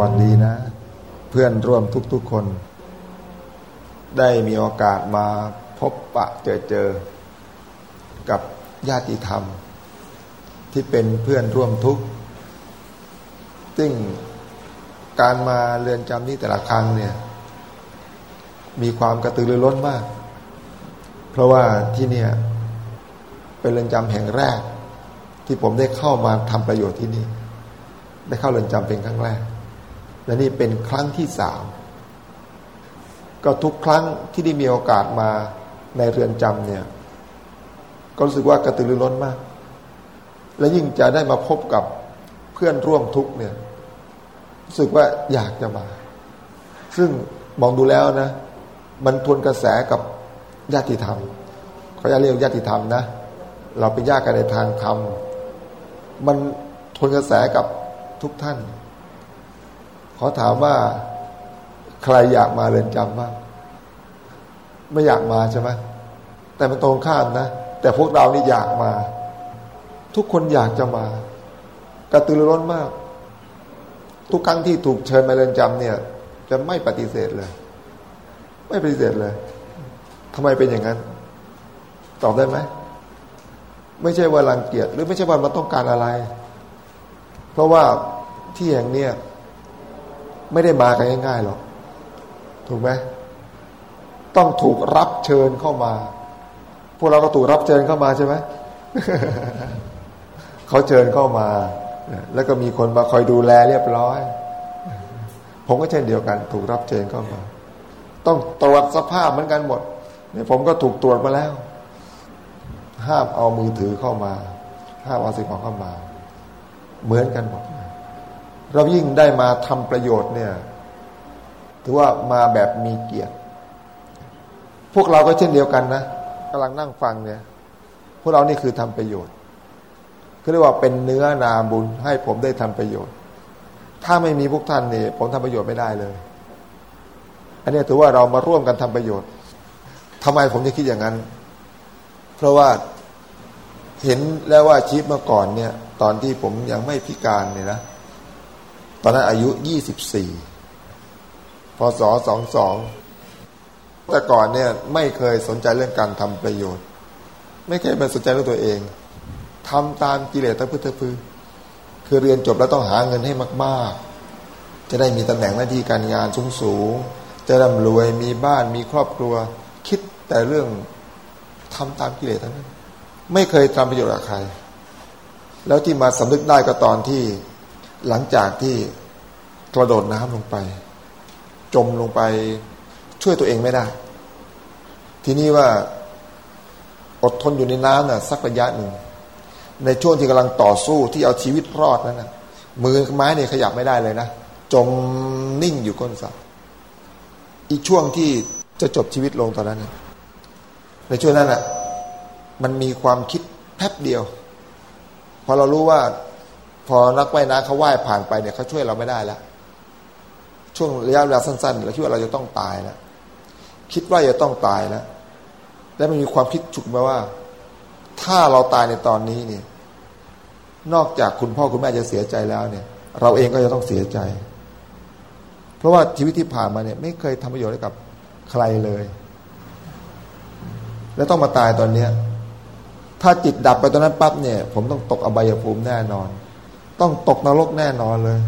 วัสดีนะ เพื่อนร่วมทุกๆคน ได้มีโอกาสมาพบปะเจอเจอ กับญาติธรรม ที่เป็นเพื่อนร่วมทุกข์ซึ่งการมาเรือนจำนี้แต่ละครั้งเนี่ย มีความกระตือรือร้นมาก เพราะว่าที่เนี่ยเป็นเรือนจำแห่งแรก ที่ผมได้เข้ามาทำประโยชน์ที่นี่ ได้เข้าเรือนจำเป็นครั้งแรก และนี่เป็นครั้งที่สามก็ทุกครั้งที่ได้มีโอกาสมาในเรือนจำเนี่ย ก็รู้สึกว่ากระตือรือร้นมาก และยิ่งจะได้มาพบกับเพื่อนร่วมทุกเนี่ยรู้สึกว่าอยากจะมา ซึ่งมองดูแล้วนะ มันทวนกระแสกับญาติธรรมเขาจะเรียกญาติธรรมนะเราเป็นญาติกันในทางธรรม มันทวนกระแสกับทุกท่าน ขอถามว่าใครอยากมาเรือนจำบ้างไม่อยากมาใช่ไหมแต่มันตรงข้ามนะ แต่พวกเรานี่อยากมา ทุกคนอยากจะมา กระตือรือร้นมาก ทุกครั้งที่ถูกเชิญมาเรือนจำเนี่ย จะไม่ปฏิเสธเลย ไม่ปฏิเสธเลยทำไมเป็นอย่างนั้น ตอบได้ไหมไม่ใช่ว่ารังเกียจหรือไม่ใช่ว่ามันต้องการอะไร เพราะว่าที่แห่งเนี้ย ไม่ได้มากันง่ายๆหรอกถูกไหมต้องถูกรับเชิญเข้ามา พวกเราก็ถูกรับเชิญเข้ามาใช่ไหมเขาเชิญเข้ามา แล้วก็มีคนมาคอยดูแลเรียบร้อย ผมก็เช่นเดียวกัน ถูกรับเชิญเข้ามา ต้องตรวจสภาพเหมือนกันหมดเนี่ยผมก็ถูกตรวจมาแล้ว ห้ามเอามือถือเข้ามา ห้ามเอาสิ่งของเข้ามา เหมือนกันหมด เรายิ่งได้มาทำประโยชน์เนี่ยถือว่ามาแบบมีเกียรติ พวกเราก็เช่นเดียวกันนะกำลังนั่งฟังเนี่ยพวกเรานี่คือทำประโยชน์ก็เรียกว่าเป็นเนื้อนาบุญให้ผมได้ทำประโยชน์ ถ้าไม่มีพวกท่านเนี่ยผมทำประโยชน์ไม่ได้เลย อันนี้ถือว่าเรามาร่วมกันทำประโยชน์ทำไมผมจะคิดอย่างนั้น เพราะว่าเห็นแล้วว่าชีวิตเมื่อก่อนเนี่ย ตอนที่ผมยังไม่พิการเนี่ยนะ ตอนนั้นอายุยี่สิบสี่พศสองสองแต่ก่อนเนี่ยไม่เคยสนใจเรื่องการทำประโยชน์ ไม่เคยมาสนใจเรื่องตัวเองทำตามกิเลสทั้งพื้นทั้งพื้นคือเรียนจบแล้วต้องหาเงินให้มาก ๆ จะได้มีตำแหน่งหน้าที่การงานสูงสูงจะร่ำรวยมีบ้านมีครอบครัว คิดแต่เรื่องทำตามกิเลสทั้งนั้น ไม่เคยทำประโยชน์กับใคร แล้วที่มาสำนึกได้ก็ตอนที่ หลังจากที่กระโดดน้ำลงไป จมลงไปช่วยตัวเองไม่ได้ ทีนี้ว่าอดทนอยู่ในน้ำน่ะสักระยะหนึ่ง ในช่วงที่กำลังต่อสู้ที่เอาชีวิตรอดนั้นนะมือไม้เนี่ยขยับไม่ได้เลยนะ จมนิ่งอยู่ก้นสระอีกช่วงที่จะจบชีวิตลงตอนนั้นนะในช่วงนั้นน่ะ มันมีความคิดแป๊บเดียว พอเรารู้ว่า พอนักว่ายน้ำเขาว่ายผ่านไปเนี่ยเขาช่วยเราไม่ได้แล้วช่วงระยะเวลาสั้นๆเราคิดว่าเราจะต้องตายแล้วคิดว่าจะต้องตายแล้วแล้วมันมีความคิดฉุกมาว่า ถ้าเราตายในตอนนี้เนี่ย นอกจากคุณพ่อคุณแม่จะเสียใจแล้วเนี่ย เราเองก็จะต้องเสียใจ เพราะว่าชีวิตที่ผ่านมาเนี่ย ไม่เคยทำประโยชน์ให้กับใครเลย แล้วต้องมาตายตอนเนี้ยถ้าจิตดับไปตอนนั้นปั๊บเนี่ย ผมต้องตกอบายภูมิแน่นอน ต้องตกนรกแน่นอนเลย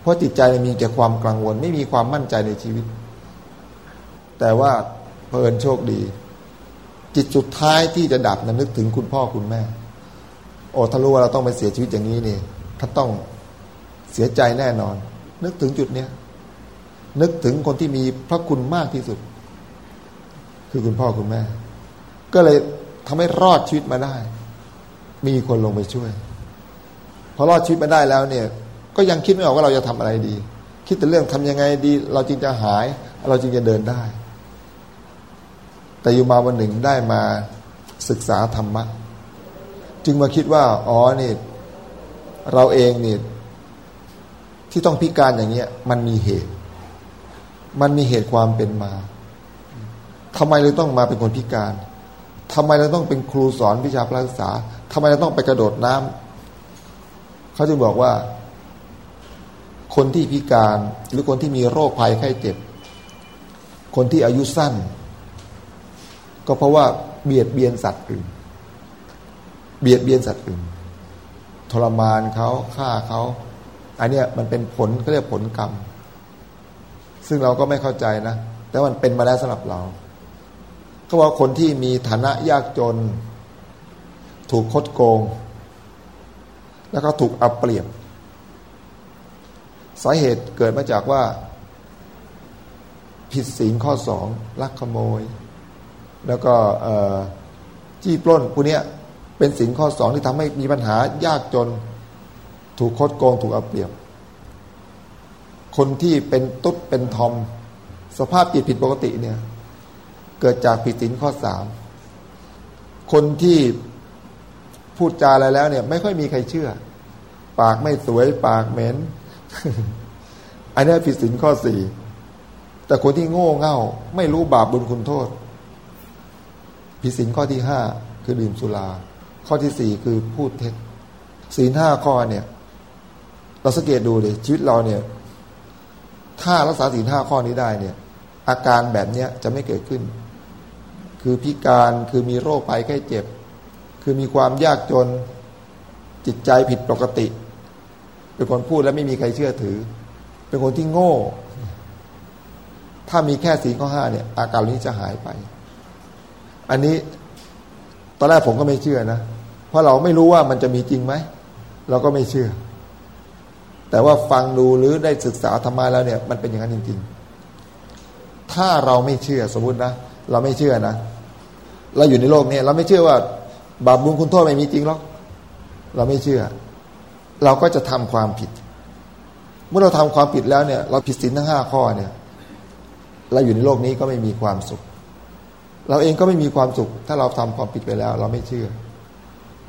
เพราะจิตใจมีแต่ความกังวล ไม่มีความมั่นใจในชีวิต แต่ว่าเพลินโชคดี จิตสุดท้ายที่จะดับนนึกถึงคุณพ่อคุณแม่ โอ้ถ้ารู้ว่าเราต้องไปเสียชีวิตอย่างนี้นี่ถ้าต้องเสียใจแน่นอน นึกถึงจุดเนี้ยนึกถึงคนที่มีพระคุณมากที่สุด คือคุณพ่อคุณแม่ ก็เลยทำให้รอดชีวิตมาได้ มีคนลงไปช่วย พอรอดชีวิตมาได้แล้วเนี่ย ก็ยังคิดไม่ออกว่าเราจะทำอะไรดี คิดแต่เรื่องทำยังไงดี เราจึงจะหาย เราจึงจะเดินได้ แต่อยู่มาวันหนึ่งได้มาศึกษาธรรมะ จึงมาคิดว่า อ๋อนี่ เราเองนี่ที่ต้องพิการอย่างเงี้ย มันมีเหตุ มันมีเหตุความเป็นมาทำไมเราต้องมาเป็นคนพิการทำไมเราต้องเป็นครูสอนวิชาพระศึกษาทำไมเราต้องไปกระโดดน้ำ เขาจะบอกว่า คนที่พิการหรือคนที่มีโรคภัยไข้เจ็บ คนที่อายุสั้น ก็เพราะว่าเบียดเบียนสัตว์อื่น เบียดเบียนสัตว์อื่น ทรมานเขาฆ่าเขาอันเนี้ยมันเป็นผลเขาเรียกผลกรรม ซึ่งเราก็ไม่เข้าใจนะ แต่มันเป็นมาแล้วสำหรับเราเขาว่าคนที่มีฐานะยากจน ถูกคดโกง แล้วก็ถูกเอับเปรียบ สาเหตุเกิดมาจากว่า ผิดศีลข้อสองลักขโมย แล้วก็จี้ปล้นพวกนี้เป็นศีลข้อสองที่ทำให้มีปัญหายากจน ถูกคดโกงถูกเอาเปรียบ คนที่เป็นตุ๊ดเป็นทอม สภาพจิตผิดปกติเนี่ย เกิดจากผิดศีลข้อสามคนที่ พูดจาอะไรแล้วเนี่ย ไม่ค่อยมีใครเชื่อ ปากไม่สวยปากเหม็นอันนี้ผิดศีลข้อสี่แต่คนที่โง่เง่า ไม่รู้บาปบุญคุณโทษ ผิดศีลข้อที่ห้าคือดื่มสุรา ข้อที่สี่คือพูดเท็จศีลห้าข้อเนี่ย เราสังเกตดูเลยชีวิตเราเนี่ย ถ้ารักษาศีลห้าข้อนี้ได้เนี่ย อาการแบบเนี้ยจะไม่เกิดขึ้น คือพิการคือมีโรคภัยแค่เจ็บ คือมีความยากจนจิตใจผิดปกติ เป็นคนพูดแล้วไม่มีใครเชื่อถือ เป็นคนที่โง่ ถ้ามีแค่สีข้อห้าเนี่ย อาการนี้จะหายไป อันนี้ตอนแรกผมก็ไม่เชื่อนะ เพราะเราไม่รู้ว่ามันจะมีจริงไหม เราก็ไม่เชื่อ แต่ว่าฟังดูหรือได้ศึกษาธรรมะแล้วเนี่ย มันเป็นอย่างนั้นจริง ๆ ถ้าเราไม่เชื่อสมมตินะ เราไม่เชื่อนะ เราอยู่ในโลกนี้เราไม่เชื่อว่า บาปบุญคุณโทษไม่มีจริงหรอกเราไม่เชื่อ เราก็จะทำความผิด เมื่อเราทำความผิดแล้วเนี่ย เราผิดศีลทั้งห้าข้อเนี่ย เราอยู่ในโลกนี้ก็ไม่มีความสุข เราเองก็ไม่มีความสุข ถ้าเราทำความผิดไปแล้ว เราไม่เชื่อ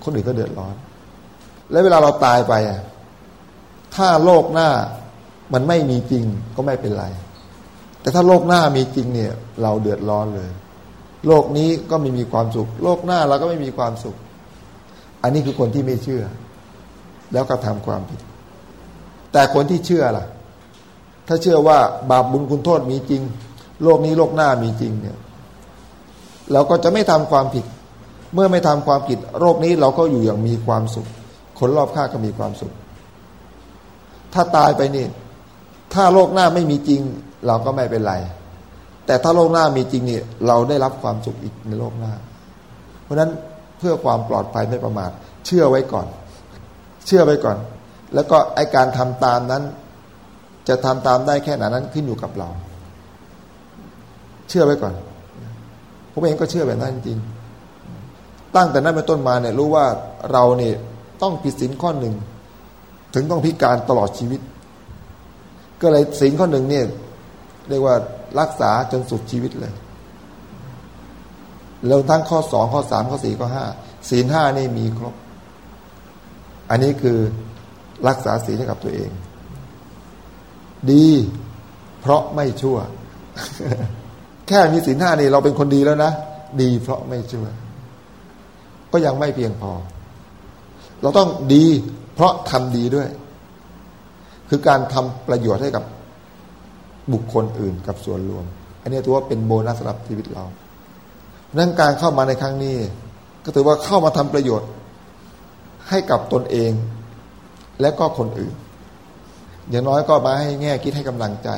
คนอื่นก็เดือดร้อน และเวลาเราตายไปถ้าโลกหน้ามันไม่มีจริงก็ไม่เป็นไร แต่ถ้าโลกหน้ามีจริงเนี่ย เราเดือดร้อนเลย โลกนี้ก็ไม่มีความสุข โลกหน้าเราก็ไม่มีความสุข อันนี้คือคนที่ไม่เชื่อ แล้วก็ทำความผิด แต่คนที่เชื่อล่ะ ถ้าเชื่อว่าบาปบุญคุณโทษมีจริง โลกนี้โลกหน้ามีจริงเนี่ย เราก็จะไม่ทำความผิด เมื่อไม่ทำความผิดโรคนี้เราก็อยู่อย่างมีความสุข คนรอบข้างก็มีความสุข ถ้าตายไปนี่ ถ้าโลกหน้าไม่มีจริง เราก็ไม่เป็นไร แต่ถ้าโลกหน้ามีจริงเนี่ยเราได้รับความสุขอีกในโลกหน้า เพราะฉะนั้นเพื่อความปลอดภัยไม่ประมาทเชื่อไว้ก่อน เชื่อไว้ก่อน แล้วก็ไอการทำตามนั้น จะทำตามได้แค่ไหนนั้นขึ้นอยู่กับเรา เชื่อไว้ก่อน ผมเองก็เชื่อแบบนั้นจริงตั้งแต่นั้นเป็นต้นมาเนี่ยรู้ว่าเราเนี่ยต้องผิดศีลข้อหนึ่ง ถึงต้องพิการตลอดชีวิต ก็เลยศีลข้อหนึ่งเนี่ยเรียกว่า รักษาจนสุดชีวิตเลยแล้วทั้งข้อสองข้อสามข้อสี่ข้อห้าศีลห้านี่มีครบ อันนี้คือรักษาศีลให้กับตัวเอง ดี เพราะไม่ชั่ว แค่มีศีลห้านี่เราเป็นคนดีแล้วนะ ดีเพราะไม่ชั่ว ก็ยังไม่เพียงพอ เราต้องดี เพราะทำดีด้วย คือการทำประโยชน์ให้กับ บุคคลอื่นกับส่วนรวม อันนี้ถือว่าเป็นโบนัสสำหรับชีวิตเรานั่นการเข้ามาในครั้งนี้ ก็ถือว่าเข้ามาทำประโยชน์ ให้กับตนเอง และก็คนอื่น อย่างน้อยก็มาให้แง่คิดให้กำลังใจ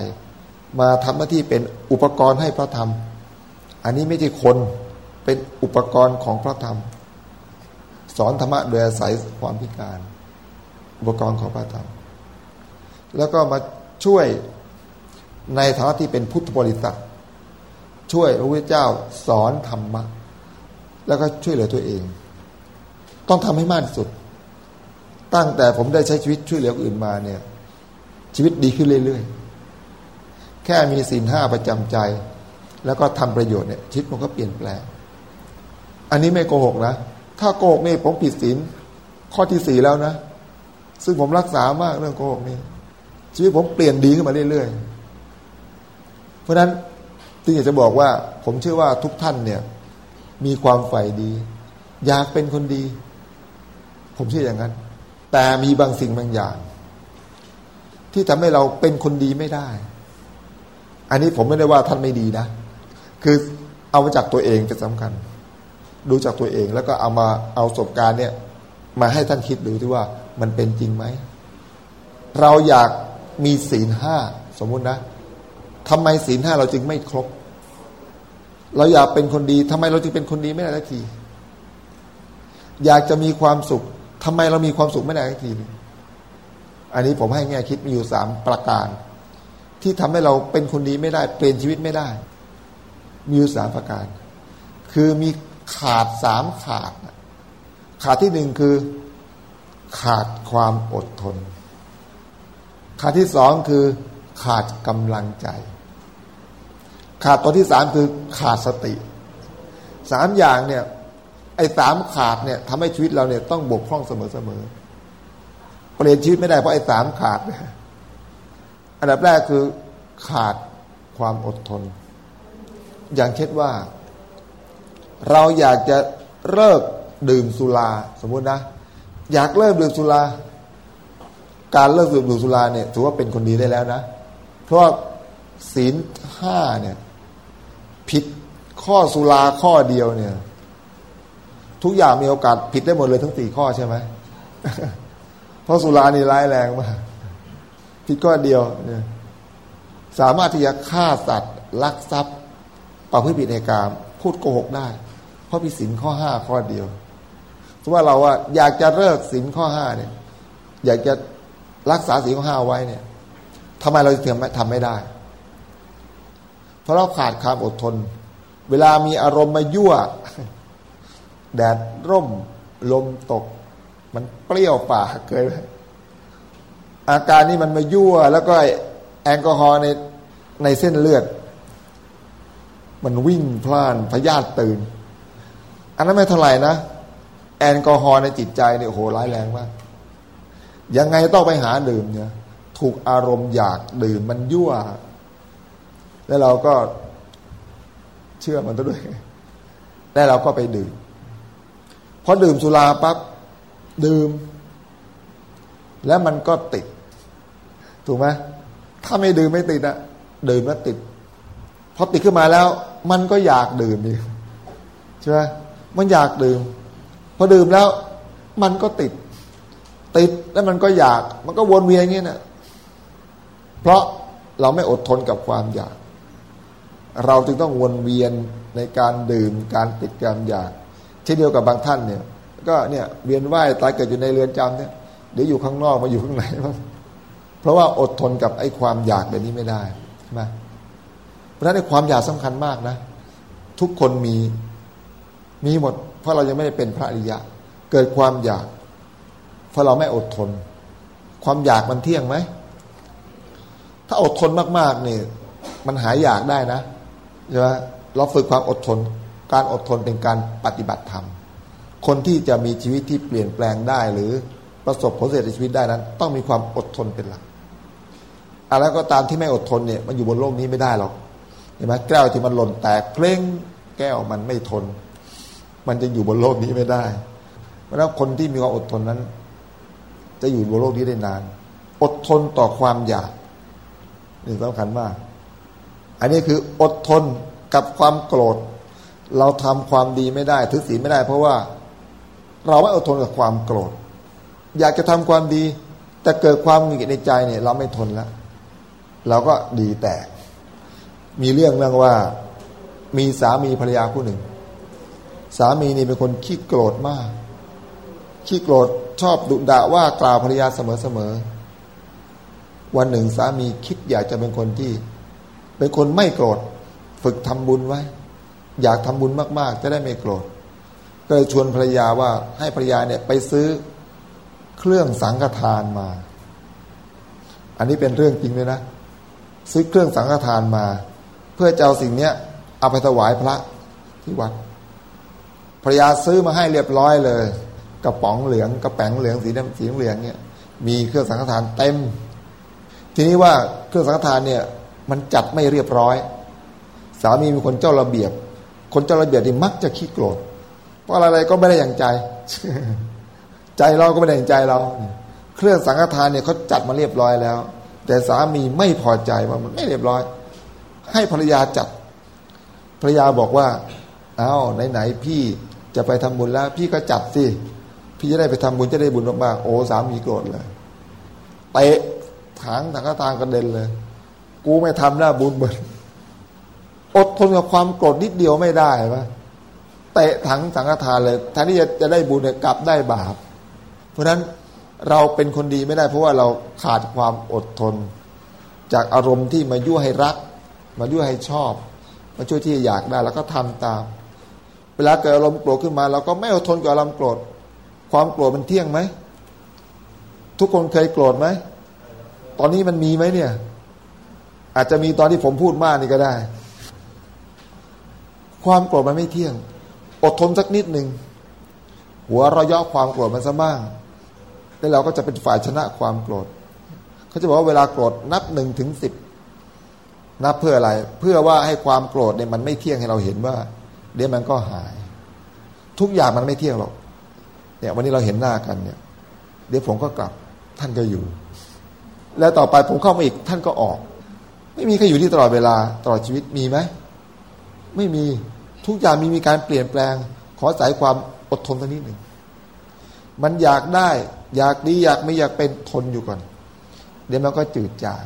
มาทำหน้าที่เป็นอุปกรณ์ให้พระธรรม อันนี้ไม่ใช่คนเป็นอุปกรณ์ของพระธรรม สอนธรรมะโดยอาศัยความพิการ อุปกรณ์ของพระธรรม แล้วก็มาช่วย ในฐานะที่เป็นพุทธบริษัท ช่วยพระพุทธเจ้าสอนธรรมะ แล้วก็ช่วยเหลือตัวเอง ต้องทำให้มากที่สุด ตั้งแต่ผมได้ใช้ชีวิตช่วยเหลืออื่นมาเนี่ย ชีวิตดีขึ้นเรื่อยๆ แค่มีศีลห้าประจำใจ แล้วก็ทำประโยชน์เนี่ยชีวิตมันก็เปลี่ยนแปลง อันนี้ไม่โกหกนะ ถ้าโกหกนี่ผมผิดศีลข้อที่สี่แล้วนะ ซึ่งผมรักษามากเรื่องโกหกนี่ชีวิตผมเปลี่ยนดีขึ้นมาเรื่อยๆ ราะฉะนั้นที่อยากจะบอกว่า ผมเชื่อว่าทุกท่านเนี่ย มีความใฝ่ดี อยากเป็นคนดี ผมเชื่ออย่างนั้น แต่มีบางสิ่งบางอย่าง ที่ทำให้เราเป็นคนดีไม่ได้ อันนี้ผมไม่ได้ว่าท่านไม่ดีนะ คือเอามาจากตัวเองเป็นสำคัญ ดูจากตัวเองแล้วก็เอามาเอาประสบการณ์เนี่ย มาให้ท่านคิดดูที่ว่ามันเป็นจริงไหม เราอยากมีศีลห้าสมมุตินะ ทำไมศีลห้าเราจึงไม่ครบ เราอยากเป็นคนดีทำไมเราจึงเป็นคนดีไม่ได้ทันที อยากจะมีความสุขทำไมเรามีความสุขไม่ได้ทันที อันนี้ผมให้แง่คิดมีอยู่สามประการ ที่ทำให้เราเป็นคนดีไม่ได้ เปลี่ยนชีวิตไม่ได้ มีอยู่สามประการ คือมีขาดสามขาด ขาดที่หนึ่งคือ ขาดความอดทน ขาดที่สองคือ ขาดกำลังใจ ขาดตัวที่สามคือขาดสติสามอย่างเนี่ย ไอ้สามขาดเนี่ยทำให้ชีวิตเราเนี่ยต้องบกพร่องเสมอเสมอเปลี่ยนชีวิตไม่ได้เพราะไอ้สามขาด อันดับแรกคือขาดความอดทน อย่างเช่นว่า เราอยากจะเลิกดื่มสุรา สมมุตินะ อยากเลิกดื่มสุรา การเลิกดื่มสุราเนี่ยถือว่าเป็นคนดีได้แล้วนะ เพราะศีลห้าเนี่ย ผิดข้อสุราข้อเดียวเนี่ย ทุกอย่างมีโอกาสผิดได้หมดเลยทั้งสี่ข้อใช่ไหมเพราะสุรานี่ร้ายแรงมากผิดข้อเดียวเนี่ยสามารถที่จะฆ่าสัตว์ลักทรัพย์ประพฤติผิดในกามพูดโกหกได้ เพราะผิดศีลข้อห้าข้อเดียวเพราะว่าเราว่าอยากจะเลิกศีลข้อห้าเนี่ย อยากจะรักษาศีลข้อห้าไว้เนี่ย ทำไมเราถึงทำไม่ได้ เพราะเราขาดความอดทน เวลามีอารมณ์มายั่ว แดดร่ม ลมตก มันเปรี้ยวปากเกินอาการนี้มันมายั่ว แล้วก็แอลกอฮอล์ในในเส้นเลือด มันวิ่งพล่านพยาธิตื่น อันนั้นไม่เท่าไหร่นะ แอลกอฮอล์ในจิตใจเนี่ยโหร้ายแรงมากยังไงต้องไปหาดื่มเนี่ย ถูกอารมณ์อยากดื่มมันยั่ว แล้วเราก็เชื่อมันด้วย แล้วเราก็ไปดื่มพอดื่มสุราปั๊บดื่ม แล้วมันก็ติด ถูกไหมถ้าไม่ดื่มไม่ติดอะดื่มแล้วติดพอติดขึ้นมาแล้ว มันก็อยากดื่มอีกใช่ไหมมันอยากดื่ม พอดื่มแล้ว มันก็ติด ติดแล้วมันก็อยาก มันก็วนเวียนอย่างนี้นะ เพราะเราไม่อดทนกับความอยาก เราจึงต้องวนเวียนในการดื่มการติดการอยาก เช่นเดียวกับบางท่านเนี่ย ก็เนี่ยเวียนว่ายตายเกิดอยู่ในเรือนจำเนี่ยเดี๋ยวอยู่ข้างนอกมาอยู่ข้างในเพราะว่าอดทนกับไอ้ความอยากแบบนี้ไม่ได้ใช่ไหมเพราะฉะนั้นความอยากสำคัญมากนะ ทุกคนมีมีหมด เพราะเรายังไม่ได้เป็นพระอริยะ เกิดความอยาก เพราะเราไม่อดทน ความอยากมันเที่ยงไหม ถ้าอดทนมากๆเนี่ยมันหายอยากได้นะใช่ไหมเราฝึกความอดทน การอดทนเป็นการปฏิบัติธรรม คนที่จะมีชีวิตที่เปลี่ยนแปลงได้หรือประสบผลสำเร็จในชีวิตได้นั้น ต้องมีความอดทนเป็นหลักอะไรก็ตามที่ไม่อดทนเนี่ยมันอยู่บนโลกนี้ไม่ได้หรอกเห็นไหมแก้วที่มันหล่นแตกเพลงแก้วมันไม่ทน มันจะอยู่บนโลกนี้ไม่ได้ เพราะนั้นคนที่มีความอดทนนั้น จะอยู่บนโลกนี้ได้นาน อดทนต่อความอยาก นี่สำคัญมาก อันนี้คืออดทนกับความโกรธ เราทำความดีไม่ได้ถือศีลไม่ได้ เพราะว่า เราไม่อดทนกับความโกรธ อยากจะทำความดี แต่เกิดความหงุดหงิดในใจเนี่ย เราไม่ทนแล้วเราก็ดีแตก มีเรื่องเรื่องว่า มีสามีภรรยาคู่หนึ่ง สามีนี่เป็นคนขี้โกรธมาก ขี้โกรธชอบดุด่าว่ากล่าวภรรยาเสมอๆ วันหนึ่งสามีคิดอยากจะเป็นคนที่ เป็นคนไม่โกรธ ฝึกทำบุญไว้ อยากทำบุญมากๆ จะได้ไม่โกรธ ก็เลยชวนภรรยาว่าให้ภรรยาเนี่ยไปซื้อเครื่องสังฆทานมา อันนี้เป็นเรื่องจริงเลยนะ ซื้อเครื่องสังฆทานมา เพื่อจะเอาสิ่งเนี้ยเอาไปถวายพระที่วัดภรรยาซื้อมาให้เรียบร้อยเลย กระป๋องเหลืองกระแป๋งเหลืองสีน้ำสีเหลืองเนี่ยมีเครื่องสังฆทานเต็ม ทีนี้ว่าเครื่องสังฆทานเนี่ยมันจัดไม่เรียบร้อย สามีมีคนเจ้าระเบียบ คนเจ้าระเบียบที่มักจะขี้โกรธเพราะอะไรก็ไม่ได้อย่างใจ ใจเราก็ไม่ได้อย่างใจเรา เครื่องสังฆทานเนี่ยเขาจัดมาเรียบร้อยแล้ว แต่สามีไม่พอใจว่ามันไม่เรียบร้อย ให้ภรรยาจัดภรรยาบอกว่าเอา้าไหนๆพี่จะไปทำบุญแล้ว พี่ก็จัดสิพี่จะได้ไปทำบุญจะได้บุญมากๆโอ้สามีโกรธเลยเตะ ถังสังฆทานกระเด็นเลย กูไม่ทำหน้าบุญเบิดอดทนกับความโกรธนิดเดียวไม่ได้ไหมเตะถังสังฆทานเลยแทนที่จะจะได้บุญเนี่ยกลับได้บาป เพราะฉะนั้นเราเป็นคนดีไม่ได้ เพราะว่าเราขาดความอดทน จากอารมณ์ที่มายั่วให้รัก มายั่วให้ชอบ มาช่วยที่อยากได้แล้วก็ทำตาม เวลาเกิดอารมณ์โกรธขึ้นมา เราก็ไม่อดทนกับอารมณ์โกรธ ความโกรธมันเที่ยงไหมทุกคนเคยโกรธไหม ตอนนี้มันมีไหมเนี่ย อาจจะมีตอนที่ผมพูดมากนี่ก็ได้ ความโกรธมันไม่เที่ยง อดทนสักนิดหนึ่งหัวเราย่อความโกรธมันซะบ้างแล้วเราก็จะเป็นฝ่ายชนะความโกรธเขาจะบอกว่าเวลาโกรธนับหนึ่งถึงสิบนับเพื่ออะไร เพื่อว่าให้ความโกรธเนี่ยมันไม่เที่ยงให้เราเห็นว่า เดี๋ยวมันก็หาย ทุกอย่างมันไม่เที่ยงหรอกเนี่ย วันนี้เราเห็นหน้ากันเนี่ย เดี๋ยวผมก็กลับท่านก็อยู่ แล้วต่อไปผมเข้ามาอีกท่านก็ออก ไม่มีใครอยู่ที่ตลอดเวลาตลอดชีวิตมีไหมไม่มีทุกอย่างมีมีการเปลี่ยนแปลง ขอสายความอดทนสักนิดหนึ่งมันอยากได้ อยากดีอยากไม่อยากเป็นทนอยู่ก่อน เดี๋ยวมันก็จืดจาง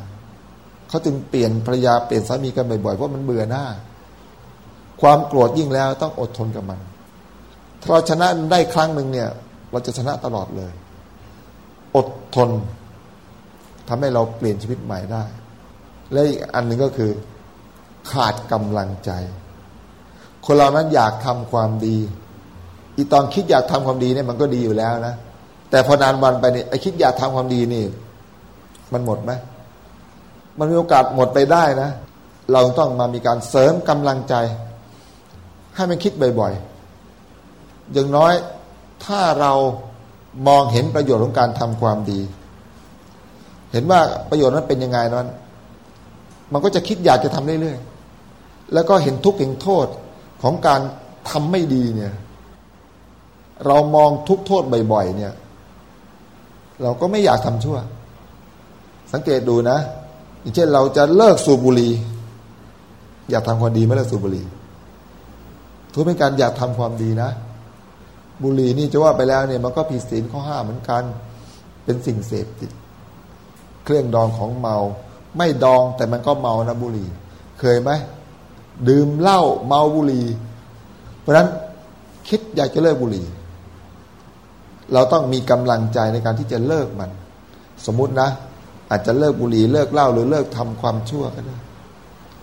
เขาจึงเปลี่ยนภรรยาเปลี่ยนสามีกันบ่อยๆเพราะมันเบื่อหน้า ความโกรธยิ่งแล้วต้องอดทนกับมันถ้าเราชนะได้ครั้งหนึ่งเนี่ย เราจะชนะตลอดเลย อดทน ทำให้เราเปลี่ยนชีวิตใหม่ได้ และอีกอันหนึ่งก็คือ ขาดกำลังใจ คนเรานั้นอยากทำความดี อีตอนคิดอยากทำความดีเนี่ยมันก็ดีอยู่แล้วนะ แต่พอนานวันไปเนี่ยไอคิดอยากทำความดีนี่ มันหมดไหมมันมีโอกาสหมดไปได้นะ เราต้องมามีการเสริมกำลังใจ ให้มันคิดบ่อยๆอย่างน้อยถ้าเรามองเห็นประโยชน์ของการทำความดี เห็นว่าประโยชน์นั้นเป็นยังไงนั้น มันก็จะคิดอยากจะทำเรื่อยๆ แล้วก็เห็นทุกข์เห็นโทษของการทำไม่ดีเนี่ย เรามองทุกโทษบ่อยๆ เนี่ย เราก็ไม่อยากทำชั่ว สังเกตดูนะ อย่างเช่นเราจะเลิกสูบบุหรี่ อยากทำความดีไม่เลิกสูบบุหรี่ถือเป็นการอยากทำความดีนะ บุหรี่นี่จะว่าไปแล้วเนี่ย มันก็ผิดศีลข้อห้าเหมือนกัน เป็นสิ่งเสพติด เครื่องดองของเมา ไม่ดองแต่มันก็เมานะบุหรี่ เคยไหมดื่มเหล้าเมาบุหรี่ เพราะนั้นคิดอยากจะเลิกบุหรี่ เราต้องมีกำลังใจในการที่จะเลิกมัน สมมตินะ อาจจะเลิกบุหรี่เลิกเหล้าหรือเลิกทำความชั่วก็ได้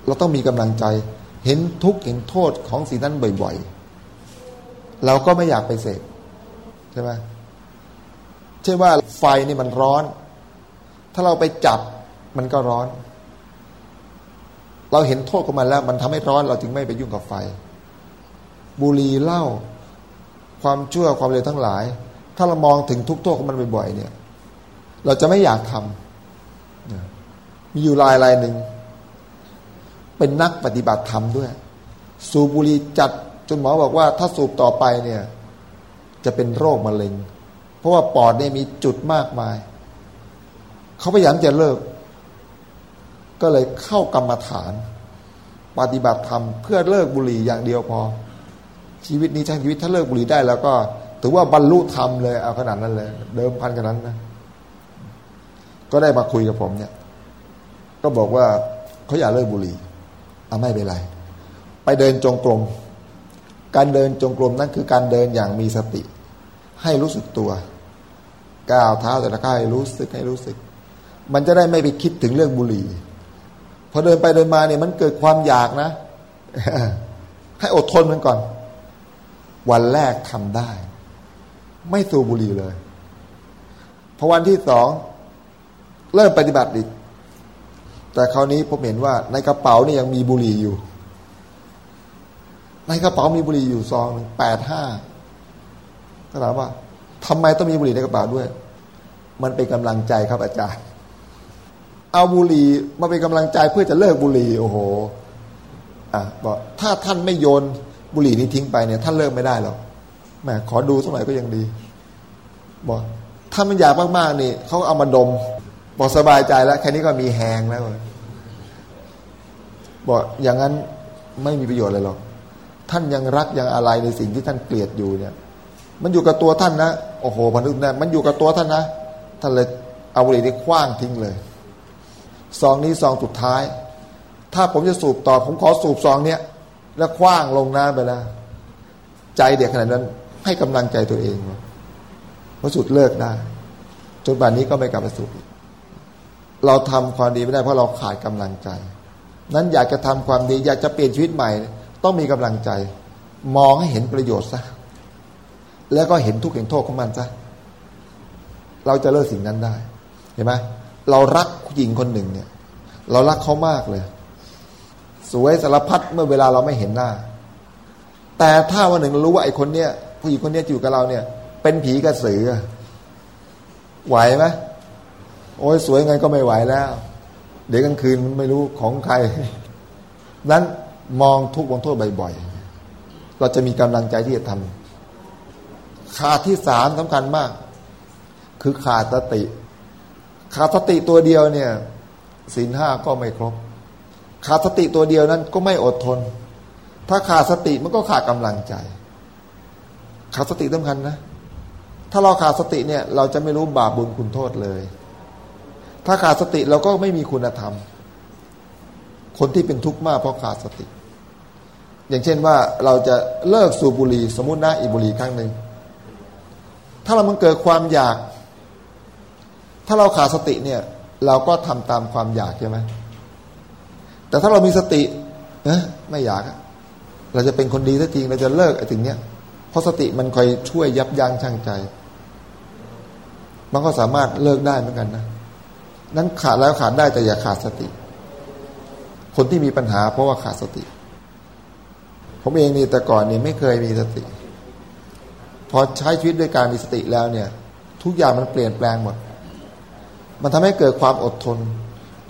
เราต้องมีกำลังใจ เห็นทุกข์เห็นโทษของสิ่งนั้นบ่อยๆ เราก็ไม่อยากไปเสพใช่ไหมเช่นว่าไฟนี่มันร้อน ถ้าเราไปจับมันก็ร้อน เราเห็นโทษของมันแล้ว มันทำให้ร้อนเราจึงไม่ไปยุ่งกับไฟ บุหรี่เหล้าความชั่วความเลวทั้งหลาย ถ้าเรามองถึงทุกโทษของมันบ่อยๆเนี่ย เราจะไม่อยากทำมีอยู่รายรายหนึ่ง เป็นนักปฏิบัติธรรมด้วย สูบบุหรี่จัดจนหมอบอกว่า ถ้าสูบต่อไปเนี่ย จะเป็นโรคมะเร็ง เพราะว่าปอดเนี่ยมีจุดมากมาย เขาพยายามจะเลิก ก็เลยเข้ากรรมฐาน ปฏิบัติธรรมเพื่อเลิกบุหรี่อย่างเดียวพอ ชีวิตนี้ช่างชีวิตถ้าเลิกบุหรี่ได้ แล้วก็ถือว่าบรรลุธรรมเลยเอาขนาดนั้นเลย เดิมพันขนาดนั้นนะก็ได้มาคุยกับผมเนี่ย ก็บอกว่าเขาอยากเลิกบุหรี่เอาไม่เป็นไร ไปเดินจงกรมการเดินจงกรมนั่นคือการเดินอย่างมีสติ ให้รู้สึกตัวก้าวเท้าแต่ละก้าวให้รู้สึกให้รู้สึก มันจะได้ไม่ไปคิดถึงเรื่องบุหรี่พอเดินไปเดินมาเนี่ยมันเกิดความอยากนะ ให้อดทนมันก่อน วันแรกทำได้ ไม่สูบบุหรี่เลยพอวันที่สองเริ่มปฏิบัติอีกแต่คราวนี้ผมเห็นว่า ในกระเป๋านี่ยังมีบุหรี่อยู่ ในกระเป๋ามีบุหรี่อยู่ซองหนึ่งแปดห้าก็ถามว่าทำไมต้องมีบุหรี่ในกระเป๋าด้วย มันเป็นกำลังใจครับอาจารย์ เอาบุหรี่มาเป็นกำลังใจเพื่อจะเลิกบุหรี่โอ้โหอะบอกถ้าท่านไม่โยนบุหรี่นี้ทิ้งไปเนี่ย ท่านเลิกไม่ได้หรอกแหมขอดูสักหน่อยก็ยังดีบอกถ้ามันอยากมากๆนี่เขาเอามาดม บอกสบายใจแล้ว แค่นี้ก็มีแหงแล้วบอกอย่างนั้นไม่มีประโยชน์เลยหรอกท่านยังรักยังอะไรในสิ่งที่ท่านเกลียดอยู่เนี่ย มันอยู่กับตัวท่านนะโอ้โหพันึกนะมันอยู่กับตัวท่านนะท่านเลยเอาบุหรี่ที่คว้างทิ้งเลย ซองนี้ซองสุดท้าย ถ้าผมจะสูบต่อ ผมขอสูบซองเนี้ยแล้วคว้างลงน้ำไปแล้ว ใจเด็กขนาดนั้น ให้กำลังใจตัวเองพอสุดเลิกได้ จนบัดนนี้ก็ไม่กลับมาสูบเราทำความดีไม่ได้เพราะเราขาดกำลังใจ นั้นอยากจะทำความดี อยากจะเปลี่ยนชีวิตใหม่ ต้องมีกำลังใจ มองให้เห็นประโยชน์ซะแล้วก็เห็นทุกข์เห็นโทษของมันซะเราจะเลิกสิ่งนั้นได้ เห็นไหม เรารักผู้หญิงคนหนึ่งเนี่ย เรารักเขามากเลย สวยสารพัดเมื่อเวลาเราไม่เห็นหน้า แต่ถ้าวันหนึ่งรู้ว่าไอ้คนเนี้ยผู้หญิงคนเนี้ยอยู่กับเราเนี่ย เป็นผีกระสือไหวไหมโอ้ยสวยไงก็ไม่ไหวแล้ว เดี๋ยวกลางคืนไม่รู้ของใคร นั้นมองทุกวงโทษบ่อยๆ เราจะมีกำลังใจที่จะทำขาดที่สามสำคัญมาก คือขาดสติ ขาดสติตัวเดียวเนี่ยศีลห้าก็ไม่ครบ ขาดสติตัวเดียวนั้นก็ไม่อดทน ถ้าขาดสติมันก็ขาดกำลังใจ ขาดสติสำคัญนะ ถ้าเราขาดสติเนี่ยเราจะไม่รู้บาปบุญคุณโทษเลย ถ้าขาดสติเราก็ไม่มีคุณธรรม คนที่เป็นทุกข์มากเพราะขาดสติ อย่างเช่นว่าเราจะเลิกสูบบุหรี่สมมตินะอีบุหรี่ครั้งหนึ่งถ้าเรามันเกิดความอยาก ถ้าเราขาดสติเนี่ย เราก็ทำตามความอยากใช่ไหมแต่ถ้าเรามีสตินะไม่อยากเราจะเป็นคนดีถ้าจริงเราจะเลิกไอ้สิ่งเนี้ยเพราะสติมันคอยช่วยยับยั้งชั่งใจ มันก็สามารถเลิกได้เหมือนกันนะนั้นขาดแล้วขาดได้แต่อย่าขาดสติ คนที่มีปัญหา เพราะว่าขาดสติ ผมเองนี่แต่ก่อนนี่ไม่เคยมีสติ พอใช้ชีวิตด้วยการมีสติแล้วเนี่ย ทุกอย่างมันเปลี่ยนแปลงหมด มันทำให้เกิดความอดทน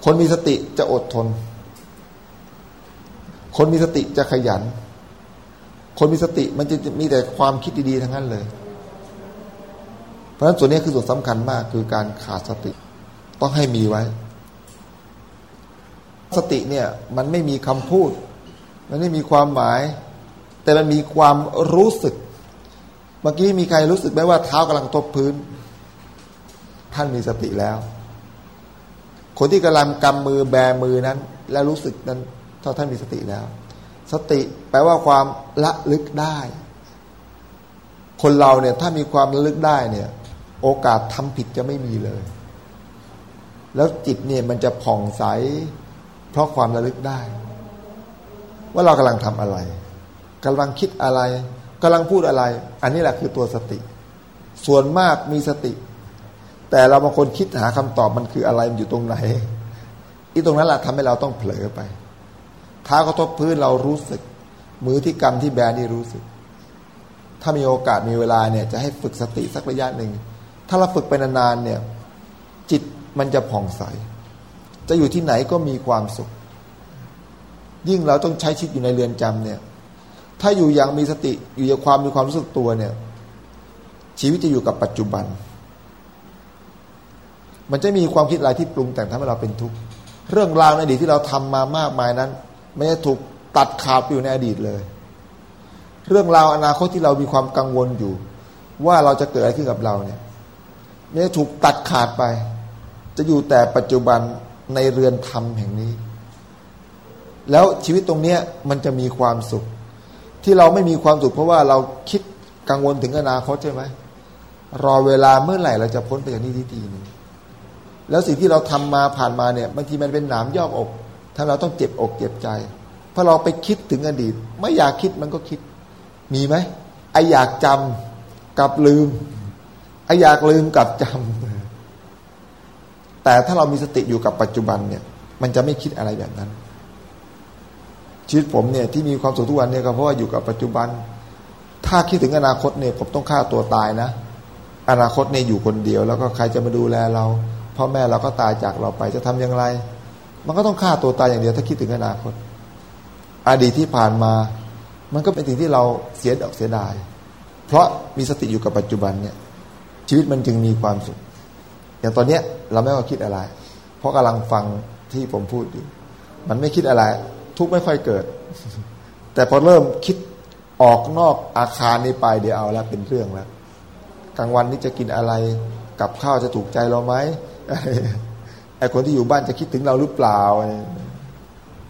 คนมีสติจะอดทน คนมีสติจะขยัน คนมีสติมันจะมีแต่ความคิดดีๆทั้งนั้นเลย เพราะฉะนั้นส่วนนี้คือส่วนสำคัญมากคือการขาดสติ ต้องให้มีไว้ สติเนี่ยมันไม่มีคำพูด มันไม่มีความหมาย แต่มันมีความรู้สึก เมื่อกี้มีใครรู้สึกไหมว่าเท้ากำลังตบพื้นท่านมีสติแล้ว คนที่กำลังกำมือแบมือนั้น แล้วรู้สึกนั้นถ้าท่านมีสติแล้ว สติแปลว่าความละลึกได้ คนเราเนี่ยถ้ามีความละลึกได้เนี่ย โอกาสทำผิดจะไม่มีเลย แล้วจิตเนี่ยมันจะผ่องใส เพราะความระลึกได้ ว่าเรากำลังทำอะไรกำลังคิดอะไรกำลังพูดอะไร อันนี้แหละคือตัวสติ ส่วนมากมีสติ แต่เราบางคนคิดหาคำตอบมันคืออะไรมันอยู่ตรงไหนอีตรงนั้นแหละทำให้เราต้องเผลอไปเท้ากระทบพื้นเรารู้สึก มือที่กำที่แบนี่รู้สึก ถ้ามีโอกาสมีเวลาเนี่ย จะให้ฝึกสติสักระยะหนึ่งถ้าเราฝึกไปนานๆเนี่ย จิตมันจะผ่องใส จะอยู่ที่ไหนก็มีความสุข ยิ่งเราต้องใช้ชีวิตอยู่ในเรือนจำเนี่ย ถ้าอยู่อย่างมีสติอยู่อย่างความมีความรู้สึกตัวเนี่ย ชีวิตจะอยู่กับปัจจุบัน มันจะมีความคิดอะไรที่ปรุงแต่งทำให้เราเป็นทุกข์เรื่องราวในอดีตที่เราทำมามากมายนั้นไม่ได้ถูกตัดขาดอยู่ในอดีตเลย เรื่องราวอนาคตที่เรามีความกังวลอยู่ ว่าเราจะเกิดอะไรขึ้นกับเราเนี่ยไม่ได้ถูกตัดขาดไป จะอยู่แต่ปัจจุบันในเรือนธรรมแห่งนี้ แล้วชีวิตตรงเนี้ยมันจะมีความสุข ที่เราไม่มีความสุข เพราะว่าเราคิดกังวลถึงอนาคตใช่ไหมรอเวลาเมื่อไหร่เราจะพ้นไปจากนี้ทีทีนึง แล้วสิ่งที่เราทำมาผ่านมาเนี่ยบางทีมันเป็นหนามยอกอกถ้าเราต้องเจ็บอกเจ็บใจ เพราะเราไปคิดถึงอดีต ไม่อยากคิดมันก็คิด มีไหมไออยากจำกับลืมไออยากลืมกับจำแต่ถ้าเรามีสติอยู่กับปัจจุบันเนี่ยมันจะไม่คิดอะไรแบบนั้น ชีวิตผมเนี่ยที่มีความสุขทุกวันเนี่ยก็เพราะว่าอยู่กับปัจจุบัน ถ้าคิดถึงอนาคตเนี่ยผมต้องฆ่าตัวตายนะ อนาคตเนี่ยอยู่คนเดียว แล้วก็ใครจะมาดูแลเรา พ่อแม่เราก็ตายจากเราไปจะทำอย่างไร มันก็ต้องฆ่าตัวตายอย่างเดียวถ้าคิดถึงอนาคต อดีตที่ผ่านมา มันก็เป็นสิ่งที่เราเสียดอกเสียดาย เพราะมีสติอยู่กับปัจจุบันเนี่ย ชีวิตมันจึงมีความสุข อย่างตอนเนี้ยเราไม่ว่าคิดอะไร เพราะกำลังฟังที่ผมพูดอยู่ มันไม่คิดอะไร ทุกไม่ค่อยเกิด แต่พอเริ่มคิดออกนอกอาคารนี้ไปเดี๋ยวเอาแล้วเป็นเรื่องแล้วกลางวันนี้จะกินอะไรกับข้าวจะถูกใจเราไหม ไอ้คนที่อยู่บ้านจะคิดถึงเราหรือเปล่า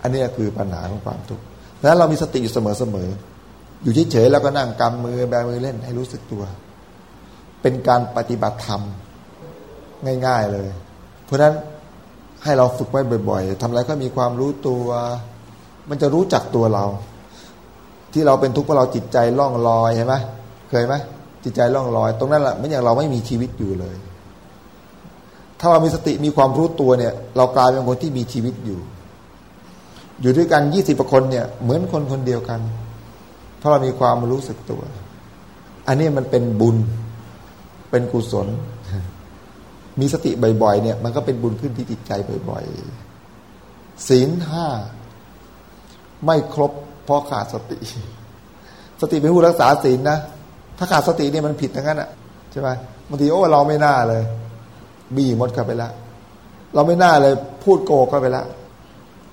อันนี้คือปัญหาของความทุกข์นั้นเรามีสติอยู่เสมอๆอยู่เฉยๆแล้วก็นั่งกำมือแบมือเล่นให้รู้สึกตัว เป็นการปฏิบัติธรรมง่าย ๆเลย เพราะฉะนั้นให้เราฝึกไว้บ่อยๆทำอะไรก็มีความรู้ตัว มันจะรู้จักตัวเรา ที่เราเป็นทุกข์เพราะเราจิตใจล่องลอยเห็นไหมเคยไหมจิตใจล่องลอย ตรงนั้นแหละไม่อย่างเราไม่มีชีวิตอยู่เลย ถ้าเรามีสติมีความรู้ตัวเนี่ย เรากลายเป็นคนที่มีชีวิตอยู่ อยู่ด้วยกันยี่สิบคนเนี่ย เหมือนคนคนเดียวกันเพราะเรามีความรู้สึกตัว อันนี้มันเป็นบุญ เป็นกุศล มีสติบ่อยๆเนี่ย มันก็เป็นบุญขึ้นที่จิตใจบ่อยๆศีลห้าไม่ครบเพราะขาดสติ สติเป็นผู้รักษาศีลนะถ้าขาดสติเนี่ยมันผิดทั้งนั้นอะใช่ไหมบางทีโอ้เราไม่น่าเลย บี้มดเข้าไปแล้วเราไม่น่าเลยพูดโกเข้าไปแล้ว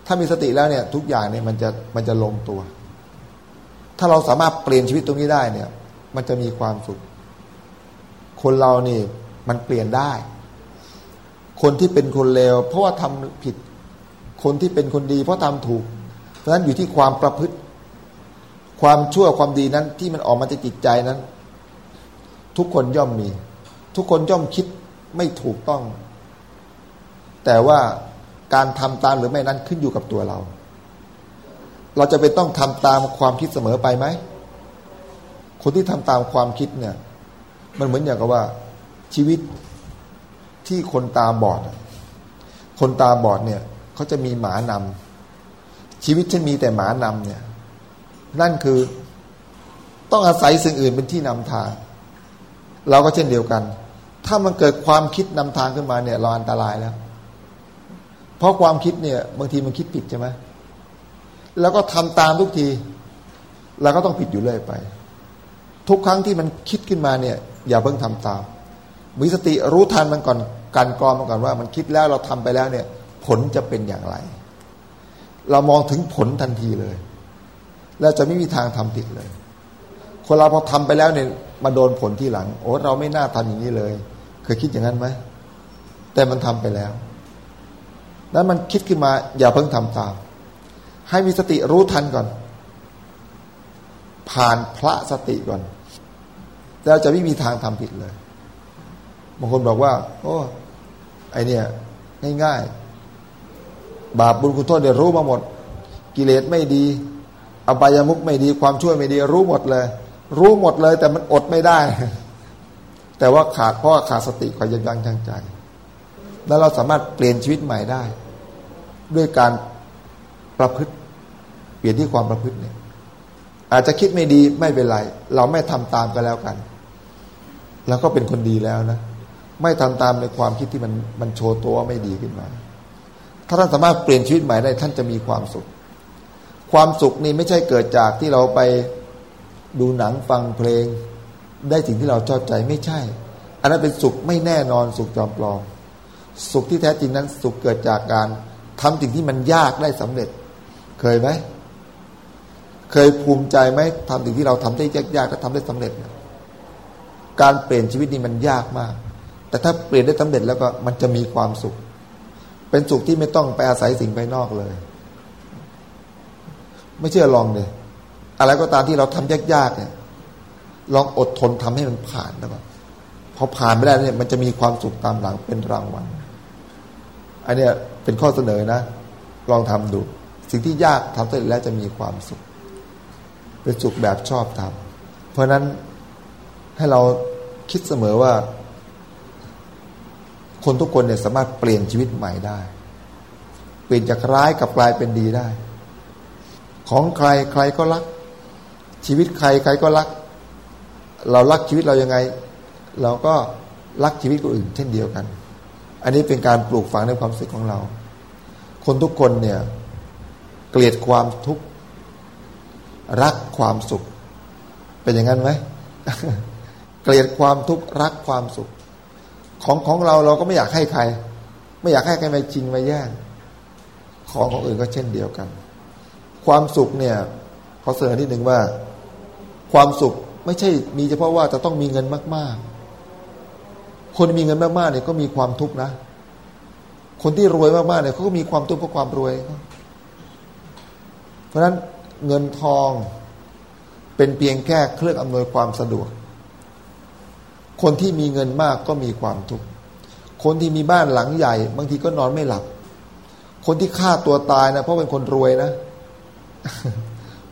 ถ้ามีสติแล้วเนี่ย ทุกอย่างเนี่ยมันจะมันจะลงตัว ถ้าเราสามารถเปลี่ยนชีวิตตรงนี้ได้เนี่ย มันจะมีความสุข คนเรานี่มันเปลี่ยนได้ คนที่เป็นคนเลวเพราะว่าทำผิด คนที่เป็นคนดีเพราะทำถูก เพราะฉะนั้นอยู่ที่ความประพฤติ ความชั่วความดีนั้นที่มันออกมาจากจิตใจนั้น ทุกคนย่อมมี ทุกคนย่อมคิด ไม่ถูกต้อง แต่ว่าการทำตามหรือไม่นั้นขึ้นอยู่กับตัวเรา เราจะเป็นต้องทำตามความคิดเสมอไปไหม คนที่ทำตามความคิดเนี่ย มันเหมือนอย่างกับว่า ชีวิตที่คนตาบอด คนตาบอดเนี่ยเขาจะมีหมานำชีวิตฉันมีแต่หมานำเนี่ย นั่นคือต้องอาศัยสิ่งอื่นเป็นที่นำทาง เราก็เช่นเดียวกัน ถ้ามันเกิดความคิดนำทางขึ้นมาเนี่ยเราอันตรายแล้ว เพราะความคิดเนี่ย บางทีมันคิดผิดใช่ไหมแล้วก็ทำตามทุกทีเราก็ต้องผิดอยู่เรื่อยไป ทุกครั้งที่มันคิดขึ้นมาเนี่ย อย่าเพิ่งทำตามมีสติรู้ทันมันก่อนการกรองมันก่อนว่า มันคิดแล้วเราทำไปแล้วเนี่ย ผลจะเป็นอย่างไร เรามองถึงผลทันทีเลย แล้วจะไม่มีทางทำผิดเลย คนเราพอทำไปแล้วเนี่ยมาโดนผลที่หลัง โอ้เราไม่น่าทำอย่างนี้เลย เคยคิดอย่างนั้นไหมแต่มันทำไปแล้วนั้นมันคิดขึ้นมาอย่าเพิ่งทำตาม ให้มีสติรู้ทันก่อน ผ่านพระสติก่อนแล้วจะไม่มีทางทำผิดเลยบางคนบอกว่า โอ้ไอเนี่ยง่ายๆ บาปบุญคุณโทษเดี๋ยวรู้มาหมด กิเลสไม่ดี อบายามุกไม่ดี ความช่วยไม่ดี รู้หมดเลย รู้หมดเลย แต่มันอดไม่ได้ แต่ว่าขาดเพราะขาดสติความยับยั้งชั่งใจ แล้วเราสามารถเปลี่ยนชีวิตใหม่ได้ ด้วยการประพฤติ เปลี่ยนที่ความประพฤติเนี่ย อาจจะคิดไม่ดีไม่เป็นไร เราไม่ทำตามก็แล้วกันแล้วก็เป็นคนดีแล้วนะไม่ทำตามในความคิดที่มันมันโชว์ตัวไม่ดีขึ้นมา ถ้าท่านสามารถเปลี่ยนชีวิตใหม่ได้ท่านจะมีความสุข ความสุขนี่ไม่ใช่เกิดจากที่เราไปดูหนังฟังเพลง ได้สิ่งที่เราชอบใจไม่ใช่ อันนั้นเป็นสุขไม่แน่นอนสุขจอมปลอม สุขที่แท้จริงนั้นสุขเกิดจากการทำสิ่งที่มันยากได้สำเร็จ เคยไหม เคยภูมิใจไหมทำสิ่งที่เราทำได้ยากๆก็ทำได้สำเร็จ การเปลี่ยนชีวิตนี้มันยากมาก แต่ถ้าเปลี่ยนได้สำเร็จแล้วก็มันจะมีความสุข เป็นสุขที่ไม่ต้องไปอาศัยสิ่งภายนอกเลย ไม่เชื่อลองเลยอะไรก็ตามที่เราทำยากๆเนี่ย ลองอดทนทำให้มันผ่านนะครับพอผ่านไปได้เนี่ยมันจะมีความสุขตามหลังเป็นรางวัลอันเนี้ยเป็นข้อเสนอนะ ลองทำดู สิ่งที่ยากทำเสร็จแล้วจะมีความสุข เป็นสุขแบบชอบทำเพราะนั้นให้เราคิดเสมอว่า คนทุกคนเนี่ยสามารถเปลี่ยนชีวิตใหม่ได้ เปลี่ยนจากร้ายกับกลายเป็นดีได้ ของใครใครก็รัก ชีวิตใครใครก็รัก เรารักชีวิตเรายังไง เราก็รักชีวิตคนอื่น เช่นเดียวกัน อันนี้เป็นการปลูกฝังในความรู้สึกของเรา คนทุกคนเนี่ยเกลียดความทุกข์รักความสุข เป็นอย่างนั้นไหมเกลียดความทุกข์รักความสุข ของของเราเราก็ไม่อยากให้ใคร ไม่อยากให้ใครมาจริงมาแย่งของของอื่นก็เช่นเดียวกัน ความสุขเนี่ยขอเสนอนิดหนึ่งว่า ความสุข ไม่ใช่มีเฉพาะว่าจะต้องมีเงินมาก ๆ คนมีเงินมากๆเนี่ยก็มีความทุกข์นะ คนที่รวยมากๆเนี่ยเขาก็มีความทุกข์เพราะความรวย เพราะฉะนั้นเงินทองเป็นเพียงแค่เครื่องอำนวยความสะดวก คนที่มีเงินมากก็มีความทุกข์ คนที่มีบ้านหลังใหญ่ บางทีก็นอนไม่หลับ คนที่ฆ่าตัวตายนะเพราะเป็นคนรวยนะ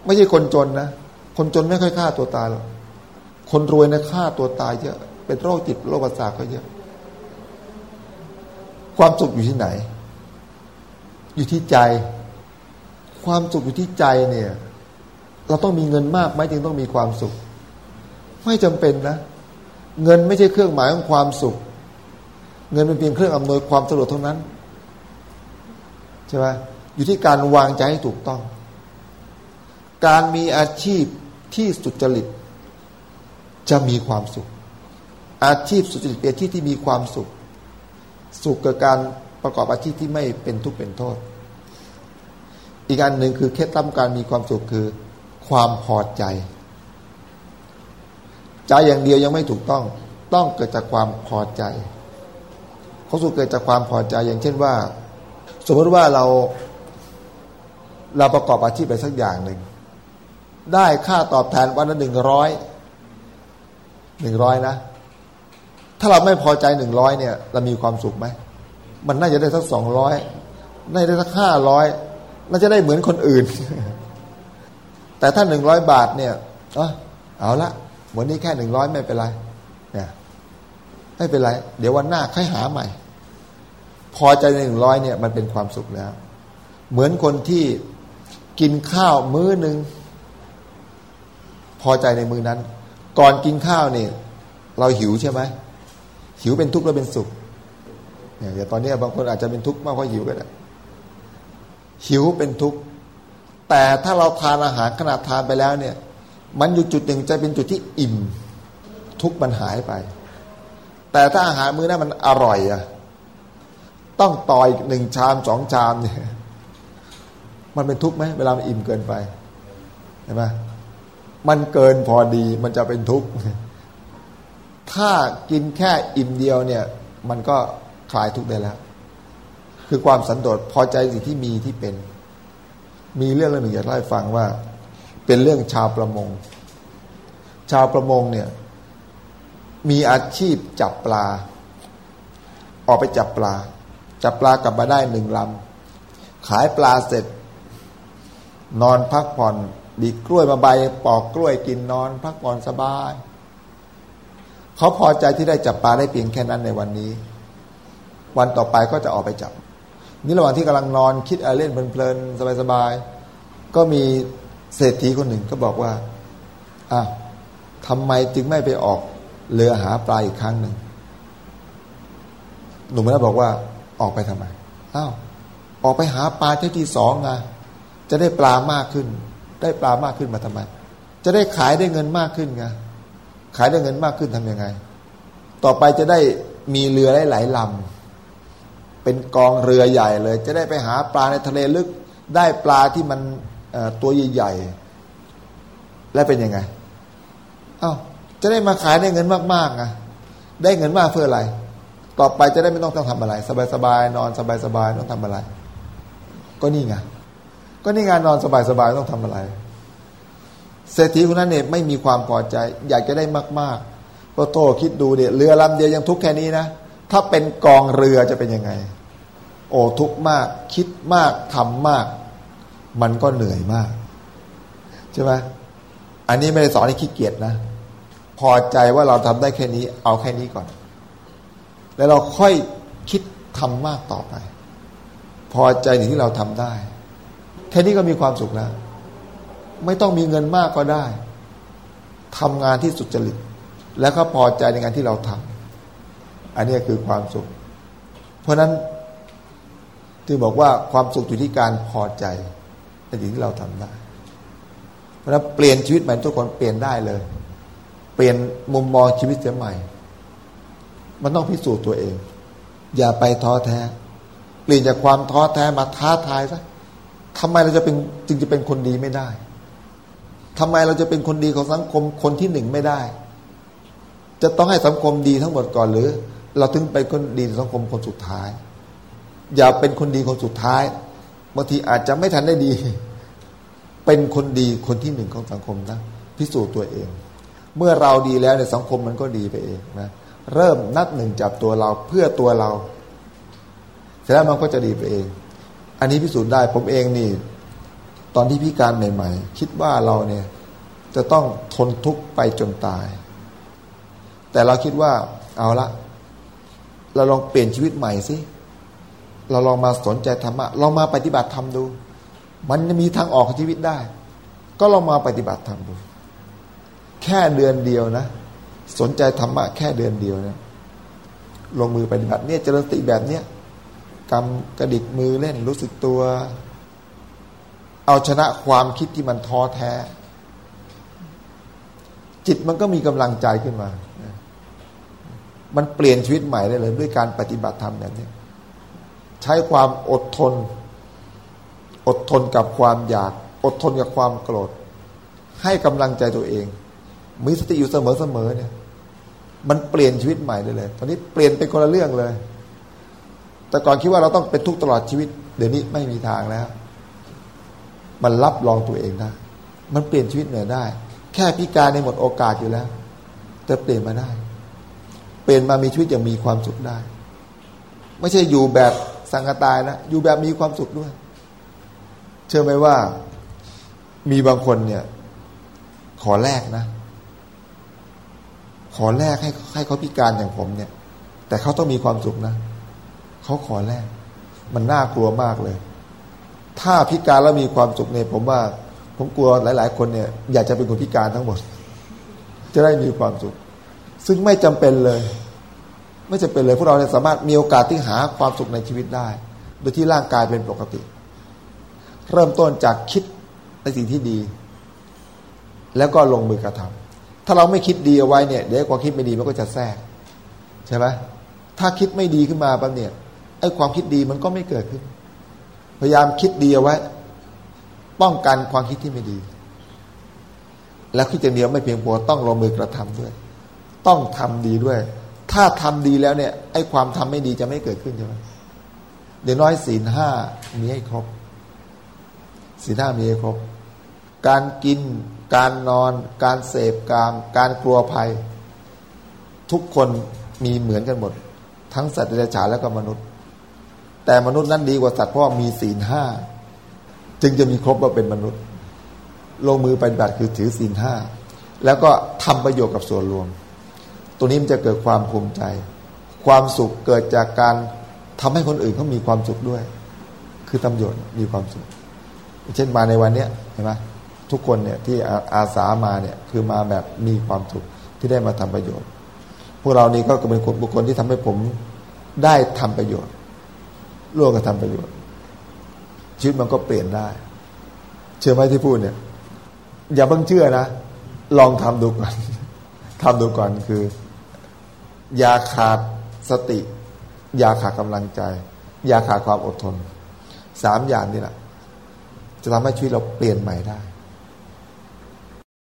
ไม่ใช่คนจนนะ คนจนไม่ค่อยฆ่าตัวตายหรอก คนรวยนะฆ่าตัวตายเยอะ เป็นโรคจิตโรคประสาทก็เยอะ ความสุขอยู่ที่ไหน อยู่ที่ใจ ความสุขอยู่ที่ใจเนี่ย เราต้องมีเงินมากไหมจึงต้องมีความสุข ไม่จำเป็นนะ เงินไม่ใช่เครื่องหมายของความสุข เงินเป็นเพียงเครื่องอำนวยความสะดวกเท่านั้นใช่ไหมอยู่ที่การวางใจให้ถูกต้อง การมีอาชีพที่สุจริต จะมีความสุข อาชีพสุจริตเป็นอาชีพที่มีความสุข สุขกับการประกอบอาชีพที่ไม่เป็นทุกข์เป็นโทษ อีกอันหนึ่งคือเคล็ดลับการมีความสุขคือ ความพอใจ ใจอย่างเดียวยังไม่ถูกต้อง ต้องเกิดจากความพอใจเขาสุขเกิดจากความพอใจอย่างเช่นว่า สมมติว่าเรา เราประกอบอาชีพไปสักอย่างหนึ่งได้ค่าตอบแทนวันละหนึ่งร้อย หนึ่งร้อยนะ ถ้าเราไม่พอใจหนึ่งร้อยเนี่ย เรามีความสุขไหม มันน่าจะได้สักสองร้อยน่าจะได้สักห้าร้อยน่าจะได้เหมือนคนอื่น แต่ถ้าหนึ่งร้อยบาทเนี่ยเออเอาละวันนี้แค่หนึ่งร้อยไม่เป็นไรเนี่ยไม่เป็นไร เดี๋ยววันหน้าค่อยหาใหม่ พอใจในหนึ่งร้อยเนี่ย มันเป็นความสุขแล้ว เหมือนคนที่กินข้าวมื้อหนึ่งพอใจในมือนั้น ก่อนกินข้าวเนี่ยเราหิวใช่ไหมหิวเป็นทุกข์แล้วเป็นสุขเนี่ยตอนนี้บางคนอาจจะเป็นทุกข์มากเพราะหิวก็ได้หิวเป็นทุกข์แต่ถ้าเราทานอาหารขนาดทานไปแล้วเนี่ย มันอยู่จุดหนึ่งจะเป็นจุดที่อิ่ม ทุกข์มันหายไป แต่ถ้าอาหารมื้อนั้นมันอร่อยอะต้องต่อยหนึ่งชามสองชามเนี่ยมันเป็นทุกข์ไหมเวลามันอิ่มเกินไปเห็นไหม มันเกินพอดีมันจะเป็นทุกข์ ถ้ากินแค่อิ่มเดียวเนี่ย มันก็คลายทุกข์ได้แล้ว คือความสันโดษพอใจสิ่งที่มีที่เป็น มีเรื่องหนึ่งอยากเล่าให้ฟังว่า เป็นเรื่องชาวประมง ชาวประมงเนี่ย มีอาชีพจับปลา ออกไปจับปลา จับปลากลับมาได้หนึ่งลำขายปลาเสร็จ นอนพักผ่อน บีกล้วยมาใบปอกกล้วยกินนอน พักผ่อนสบาย เขาพอใจที่ได้จับปลาได้เพียงแค่นั้นในวันนี้ วันต่อไปก็จะออกไปจับ นี่ระหว่างที่กำลังนอนคิดอะไรเล่นเพลินๆสบายๆก็มีเศรษฐีคนหนึ่งก็บอกว่าอ้าวทำไมจึงไม่ไปออกเรือหาปลาอีกครั้งหนึ่งหนุ่มนั้นบอกว่าออกไปทำไมอ้าวออกไปหาปลาเที่ที่สองไงจะได้ปลามากขึ้น ได้ปลามากขึ้นมาทำไม จะได้ขายได้เงินมากขึ้นไงขายได้เงินมากขึ้นทํำยังไง ต่อไปจะได้มีเรือหลายลำเป็นกองเรือใหญ่เลย จะได้ไปหาปลาในทะเลลึกได้ปลาที่มันตัวใหญ่ๆและเป็นยังไงอา้าวจะได้มาขายได้เงินมากๆไงได้เงินมากเพื่ออะไร ต่อไปจะได้ไม่ต้องต้องทำอะไร สบายๆนอนสบายๆต้องทำอะไร ก็นี่ไง ก็นี่งานนอนสบายๆต้องทำอะไร เศรษฐีคนนั้นเนี่ยไม่มีความพอใจ อยากจะได้มากๆพอโตคิดดูเนี่ยเรือลำเดียวยังทุกแค่นี้นะ ถ้าเป็นกองเรือจะเป็นยังไง โอ้ทุกมาก คิดมากทำมาก มันก็เหนื่อยมาก ใช่ไหมอันนี้ไม่ได้สอนให้ขี้เกียจนะ พอใจว่าเราทำได้แค่นี้ เอาแค่นี้ก่อน แล้วเราค่อยคิดทำมากต่อไป พอใจในที่เราทำได้ แค่นี้ก็มีความสุขแล้ว ไม่ต้องมีเงินมากก็ได้ทำงานที่สุจริต แล้วก็พอใจในงานที่เราทำอันนี้คือความสุข เพราะนั้นที่บอกว่าความสุขอยู่ที่การพอใจในสิ่งที่เราทำได้ เพราะนั้นเปลี่ยนชีวิตใหม่ทุกคนเปลี่ยนได้เลย เปลี่ยนมุมมองชีวิตเสียใหม่ มันต้องพิสูจน์ตัวเอง อย่าไปท้อแท้ เปลี่ยนจากความท้อแท้มาท้าทายซะ ทำไมเราจะเป็นจึงจะเป็นคนดีไม่ได้ทำไมเราจะเป็นคนดีของสังคมคนที่หนึ่งไม่ได้ จะต้องให้สังคมดีทั้งหมดก่อนหรือ เราถึงไปคนดีสังคมคนสุดท้าย อย่าเป็นคนดีคนสุดท้ายบางทีอาจจะไม่ทันได้ดี เป็นคนดีคนที่หนึ่งของสังคมนะพิสูจน์ตัวเอง เมื่อเราดีแล้วในสังคมมันก็ดีไปเองนะเริ่มนับหนึ่งจับตัวเราเพื่อตัวเราเสร็จแล้วมันก็จะดีไปเอง อันนี้พิสูจน์ได้ผมเองนี่ ตอนที่พิการใหม่ๆ คิดว่าเราเนี่ย จะต้องทนทุกข์ไปจนตาย แต่เราคิดว่าเอาละ เราลองเปลี่ยนชีวิตใหม่สิเราลองมาสนใจธรรมะลองมาปฏิบัติธรรมดู มันมีทางออกชีวิตได้ ก็ลองมาปฏิบัติธรรมดู แค่เดือนเดียวนะ สนใจธรรมะแค่เดือนเดียวเนี่ยลงมือปฏิบัติเนี่ยเจริญสติแบบเนี้ย กำกระดิกมือเล่นรู้สึกตัว เอาชนะความคิดที่มันท้อแท้ จิตมันก็มีกำลังใจขึ้นมา มันเปลี่ยนชีวิตใหม่ได้เลย ด้วยการปฏิบัติธรรมแบบนี้ใช้ความอดทน อดทนกับความอยาก อดทนกับความโกรธ ให้กำลังใจตัวเอง มีสติอยู่เสมอเสมอเนี่ย มันเปลี่ยนชีวิตใหม่ได้เลย ตอนนี้เปลี่ยนเป็นคนละเรื่องเลย แต่ก่อนคิดว่าเราต้องเป็นทุกข์ตลอดชีวิต เดี๋ยวนี้ไม่มีทางแล้ว มันรับรองตัวเองได้ มันเปลี่ยนชีวิตเหนื่อยได้ แค่พิการในหมดโอกาสอยู่แล้วแต่เปลี่ยนมาได้ เปลี่ยนมามีชีวิตอย่างมีความสุขได้ ไม่ใช่อยู่แบบสังกตายนะ อยู่แบบมีความสุขด้วย เชื่อไหมว่า มีบางคนเนี่ย ขอแลกนะ ขอแลกให้ให้เขาพิการอย่างผมเนี่ย แต่เขาต้องมีความสุขนะ เขาขอแลกมันน่ากลัวมากเลย ถ้าพิการแล้วมีความสุขเนี่ยผมว่า ผมกลัวหลาย ๆ คนเนี่ย อยากจะเป็นคนพิการทั้งหมด จะได้มีความสุข ซึ่งไม่จำเป็นเลย ไม่จำเป็นเลยพวกเราเนี่ยสามารถมีโอกาสที่หาความสุขในชีวิตได้ โดยที่ร่างกายเป็นปกติ เริ่มต้นจากคิดในสิ่งที่ดี แล้วก็ลงมือกระทำถ้าเราไม่คิดดีเอาไว้เนี่ยเดี๋ยวความคิดไม่ดีมันก็จะแทรกใช่ไหมถ้าคิดไม่ดีขึ้นมาปั๊บเนี่ย อ้ความคิดดีมันก็ไม่เกิดขึ้น พยายามคิดดีเอาไว้ ป้องกันความคิดที่ไม่ดี แล้วคิดอย่างเดียวไม่เพียงพอต้องลงมือกระทำด้วย ต้องทำดีด้วย ถ้าทำดีแล้วเนี่ย ไอ้ความทำไม่ดีจะไม่เกิดขึ้นใช่ไหมเดี๋ยวน้อยศีลห้ามีให้ครบศีลห้ามีให้ครบ การกิน การนอน การเสพกาม การกลัวภัย ทุกคนมีเหมือนกันหมด ทั้งสัตว์เดรัจฉานและก็มนุษย์ แต่มนุษย์นั้นดีกว่าสัตว์เพราะมีศีลห้าจึงจะมีครบว่าเป็นมนุษย์ ลงมือปฏิบัติคือถือศีลห้าแล้วก็ทำประโยชน์กับส่วนรวม ตัวนี้มันจะเกิดความภูมิใจ ความสุขเกิดจากการทำให้คนอื่นเขามีความสุขด้วย คือทำประโยชน์มีความสุข เช่นมาในวันนี้เห็นไหมทุกคนเนี่ยที่อาสามาเนี่ยคือมาแบบมีความสุขที่ได้มาทำประโยชน์ พวกเรานี่ก็เป็นคนบุคคลที่ทำให้ผมได้ทำประโยชน์ ร่วมกันทำประโยชน์ชีวิตมันก็เปลี่ยนได้ เชื่อไหมที่พูดเนี่ย อย่าเพิ่งเชื่อนะ ลองทำดูก่อนทำดูก่อนคือ อย่าขาดสติ อย่าขาดกำลังใจ อย่าขาดความอดทน สามอย่างนี่แหละจะทำให้ชีวิตเราเปลี่ยนใหม่ได้